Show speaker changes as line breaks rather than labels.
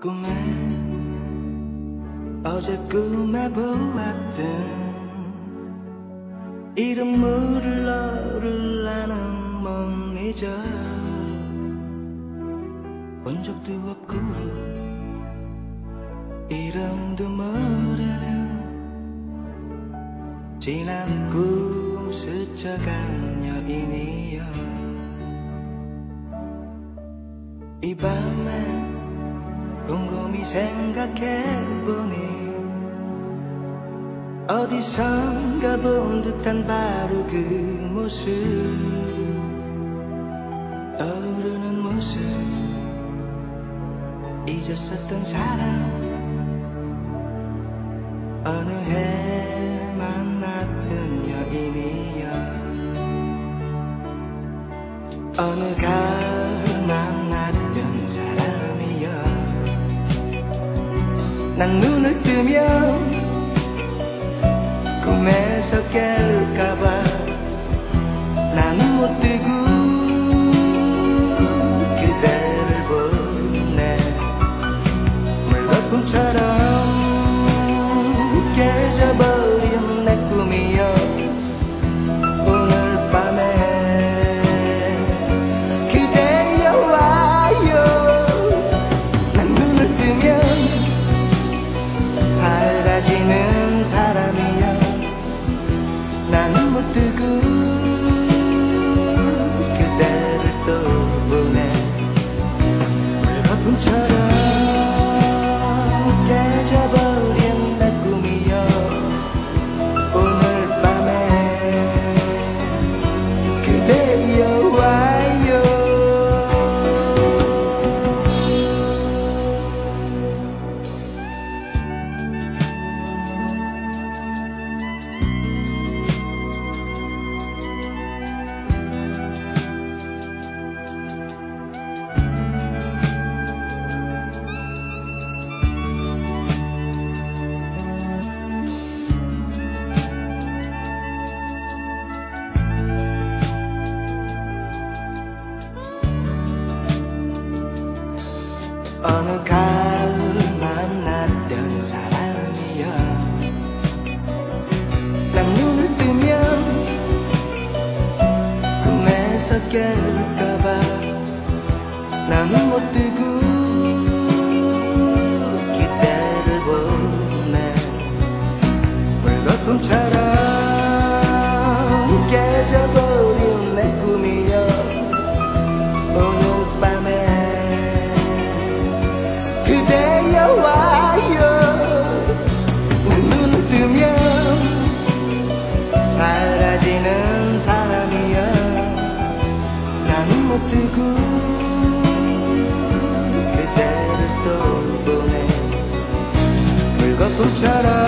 꿈에 어제 꿈에 보았던 이름 물을 너를 나는 못 잊어 본 적도 없고 이름도 모르는 지난 꿈 스쳐간 여인이여 이 밤에 곰곰이 생각해보니 어디선가 본 듯한 바로 그 모습. 떠오르는 모습. 잊었었던 사람 어느 해 만났던 여인이여 어느 가 난 눈을 뜨면 꿈에 good. 어느 가을 만났던 사람이여. 난 눈을 뜨면 꿈에서 깰까봐 나는 못 뜨고 기대를 보내 물거품처 cuchara